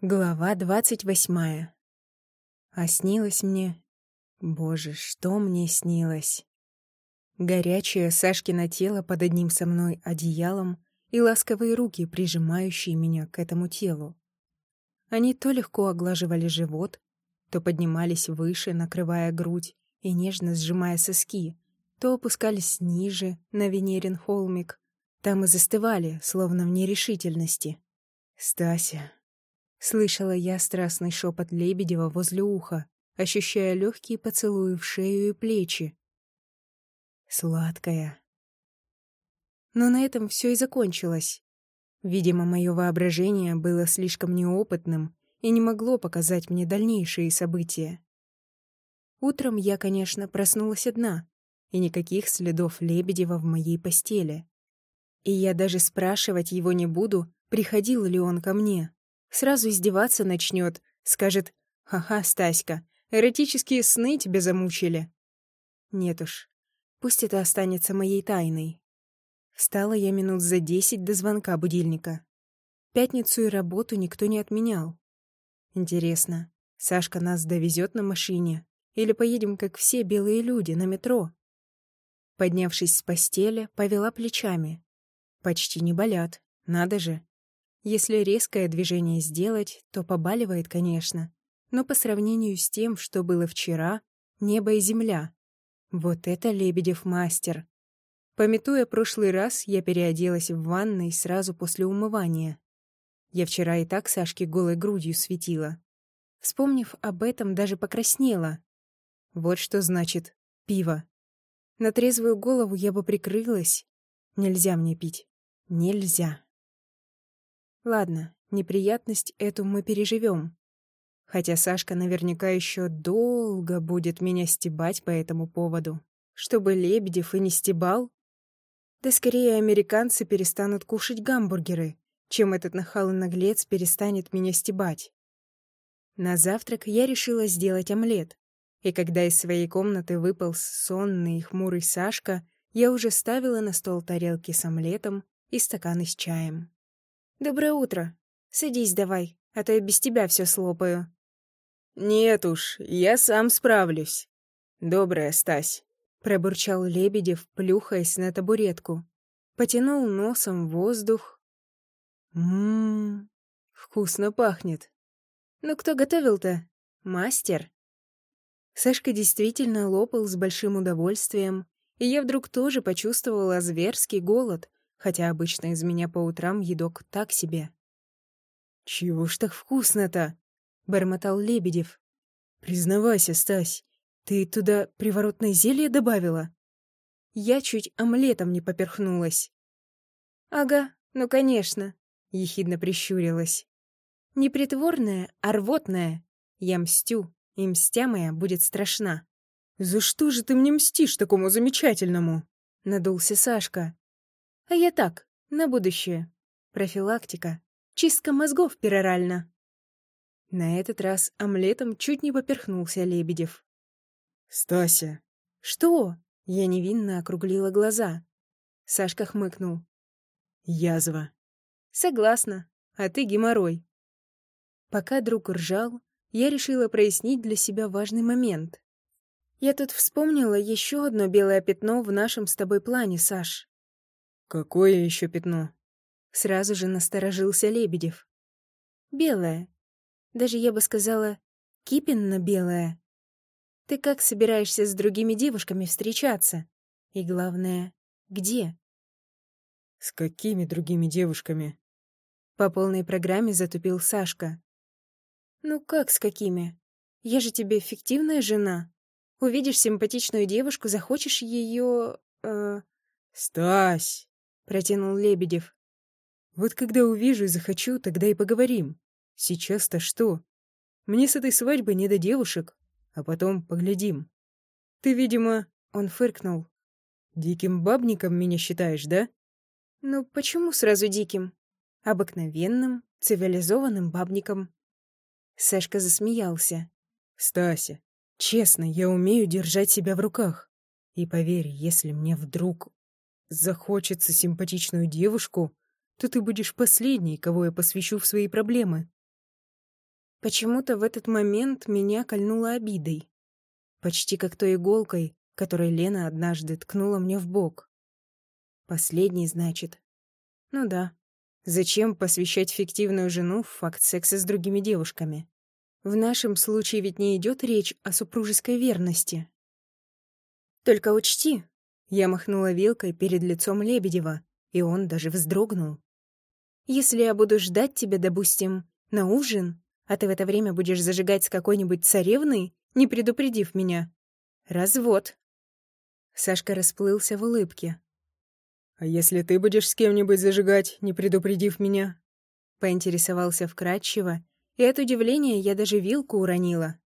Глава двадцать восьмая. А снилось мне... Боже, что мне снилось? Горячее Сашкино тело под одним со мной одеялом и ласковые руки, прижимающие меня к этому телу. Они то легко оглаживали живот, то поднимались выше, накрывая грудь и нежно сжимая соски, то опускались ниже, на Венерин холмик, там и застывали, словно в нерешительности. «Стася, Слышала я страстный шепот Лебедева возле уха, ощущая легкие поцелуи в шею и плечи. Сладкая. Но на этом все и закончилось. Видимо, мое воображение было слишком неопытным и не могло показать мне дальнейшие события. Утром я, конечно, проснулась одна, и никаких следов Лебедева в моей постели. И я даже спрашивать его не буду, приходил ли он ко мне. Сразу издеваться начнет, скажет «Ха-ха, Стаська, эротические сны тебя замучили». Нет уж, пусть это останется моей тайной. Встала я минут за десять до звонка будильника. Пятницу и работу никто не отменял. Интересно, Сашка нас довезет на машине или поедем, как все белые люди, на метро? Поднявшись с постели, повела плечами. Почти не болят, надо же. Если резкое движение сделать, то побаливает, конечно. Но по сравнению с тем, что было вчера, небо и земля. Вот это Лебедев мастер. Пометуя прошлый раз, я переоделась в ванной сразу после умывания. Я вчера и так Сашке голой грудью светила. Вспомнив об этом, даже покраснела. Вот что значит пиво. На трезвую голову я бы прикрылась. Нельзя мне пить. Нельзя. Ладно, неприятность эту мы переживем. Хотя Сашка наверняка еще долго будет меня стебать по этому поводу. Чтобы Лебедев и не стебал. Да скорее американцы перестанут кушать гамбургеры, чем этот нахал и наглец перестанет меня стебать. На завтрак я решила сделать омлет. И когда из своей комнаты выпал сонный и хмурый Сашка, я уже ставила на стол тарелки с омлетом и стаканы с чаем. «Доброе утро. Садись давай, а то я без тебя все слопаю». «Нет уж, я сам справлюсь. Добрая, Стась», — пробурчал Лебедев, плюхаясь на табуретку. Потянул носом воздух. «Ммм, вкусно пахнет. Ну кто готовил-то? Мастер?» Сашка действительно лопал с большим удовольствием, и я вдруг тоже почувствовала зверский голод, хотя обычно из меня по утрам едок так себе. «Чего ж так вкусно-то?» — бормотал Лебедев. «Признавайся, Стась, ты туда приворотное зелье добавила?» Я чуть омлетом не поперхнулась. «Ага, ну конечно», — ехидно прищурилась. «Не притворное, а рвотное. Я мстю, и мстя моя будет страшна». «За что же ты мне мстишь такому замечательному?» — надулся Сашка. А я так, на будущее. Профилактика. Чистка мозгов перорально. На этот раз омлетом чуть не поперхнулся Лебедев. «Стася!» «Что?» Я невинно округлила глаза. Сашка хмыкнул. «Язва». «Согласна. А ты геморрой». Пока друг ржал, я решила прояснить для себя важный момент. Я тут вспомнила еще одно белое пятно в нашем с тобой плане, Саш. «Какое еще пятно?» Сразу же насторожился Лебедев. «Белое. Даже я бы сказала, кипенно-белое. Ты как собираешься с другими девушками встречаться? И главное, где?» «С какими другими девушками?» По полной программе затупил Сашка. «Ну как с какими? Я же тебе фиктивная жена. Увидишь симпатичную девушку, захочешь ее... Э... «Стась!» Протянул Лебедев. Вот когда увижу и захочу, тогда и поговорим. Сейчас-то что? Мне с этой свадьбы не до девушек, а потом поглядим. Ты, видимо, он фыркнул. Диким бабником меня считаешь, да? Ну, почему сразу диким? Обыкновенным, цивилизованным бабником. Сашка засмеялся. Стася, честно, я умею держать себя в руках. И поверь, если мне вдруг захочется симпатичную девушку, то ты будешь последней, кого я посвящу в свои проблемы. Почему-то в этот момент меня кольнуло обидой. Почти как той иголкой, которой Лена однажды ткнула мне в бок. Последний, значит. Ну да. Зачем посвящать фиктивную жену в факт секса с другими девушками? В нашем случае ведь не идет речь о супружеской верности. Только учти, я махнула вилкой перед лицом Лебедева, и он даже вздрогнул. Если я буду ждать тебя, допустим, на ужин, а ты в это время будешь зажигать с какой-нибудь царевной, не предупредив меня. Развод. Сашка расплылся в улыбке. «А если ты будешь с кем-нибудь зажигать, не предупредив меня?» Поинтересовался вкратчиво, и от удивления я даже вилку уронила.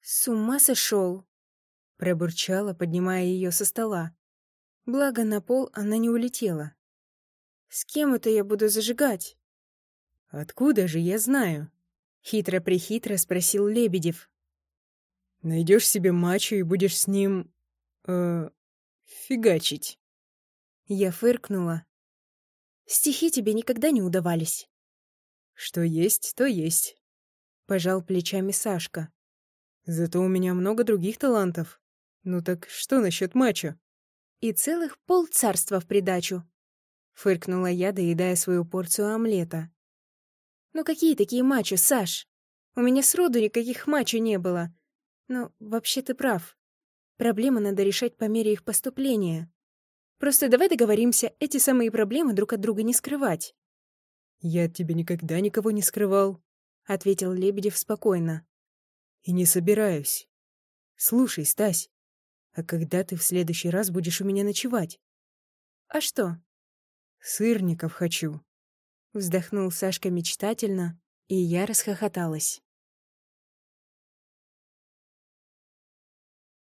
«С ума сошел!» Пробурчала, поднимая ее со стола. Благо, на пол она не улетела. «С кем это я буду зажигать?» «Откуда же я знаю?» Хитро-прихитро спросил Лебедев. Найдешь себе мачо и будешь с ним... э фигачить. Я фыркнула. Стихи тебе никогда не удавались. Что есть, то есть. Пожал плечами Сашка. Зато у меня много других талантов. Ну так что насчет мачо? И целых полцарства в придачу. Фыркнула я, доедая свою порцию омлета. «Ну какие такие мачо, Саш? У меня сроду никаких мачо не было. Но вообще ты прав. Проблемы надо решать по мере их поступления. Просто давай договоримся эти самые проблемы друг от друга не скрывать». «Я от тебя никогда никого не скрывал», — ответил Лебедев спокойно. «И не собираюсь. Слушай, Стась, а когда ты в следующий раз будешь у меня ночевать?» «А что?» «Сырников хочу». Вздохнул Сашка мечтательно, и я расхохоталась.